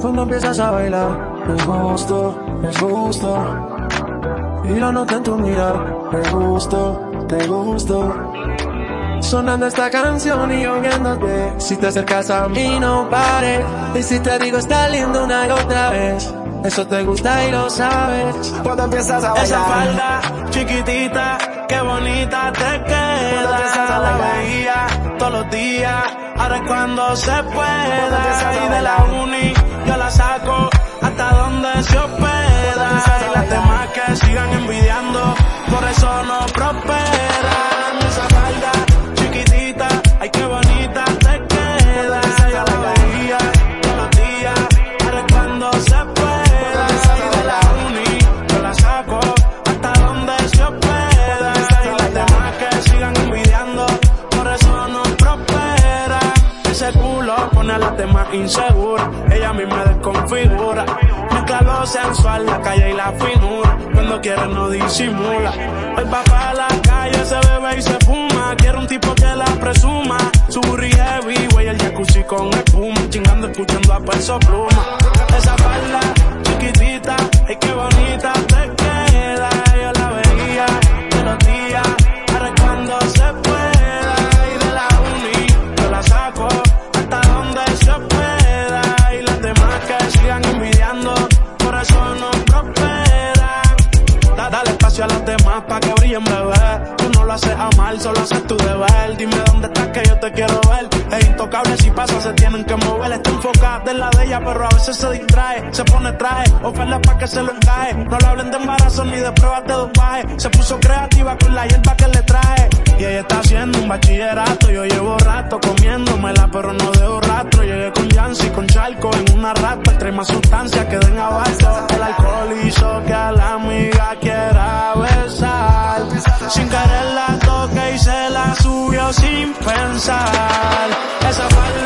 Cuando empiezas a bailar, me gusto, me gusto. Y lo noto en tu mirar, me gusto, te gusto. Sonando esta canción y yo viéndote. Si te acercas a mí, no pares. Y si te digo, está lindo una y otra vez. Eso te gusta y lo sabes. Cuando empiezas a bailar. Esa falda chiquitita, qué bonita te queda. La veía todos los días. Ahora es cuando se pueda. Y de la uni yo la saco hasta donde se hospeda. Y las demás que sigan envidiando, por eso no prosperan. Culo pone a las demás inseguras. Ella a mí me desconfigura. Mezcla lo sensual, la calle y la finura. Cuando quiere no disimula. Hoy va para la calle, se bebe y se fuma. Quiere un tipo que la presuma. Su heavy, güey, el jacuzzi con espuma. Chingando, escuchando a peso pluma. Demás pa' que brillen, bebé. Tú no lo haces a mal, solo haces tu deber. Dime dónde estás que yo te quiero ver. Es intocable si pasa, se tienen que mover. Está enfocada en la de ella, pero a veces se distrae. Se pone traje, oferta pa' que se lo encaje. No le hablen de embarazo ni de pruebas de dopaje. Se puso creativa con la hierba que le traje. Y ella está haciendo un bachillerato. Yo llevo rato comiéndomela, pero no dejo rastro. Llegué con Yancy, con Charco en una rata. Trae más sustancias que den abasto. El alcohol hizo que a la amiga quiera. Sin querer la toque y se la subió sin pensar. Esa falda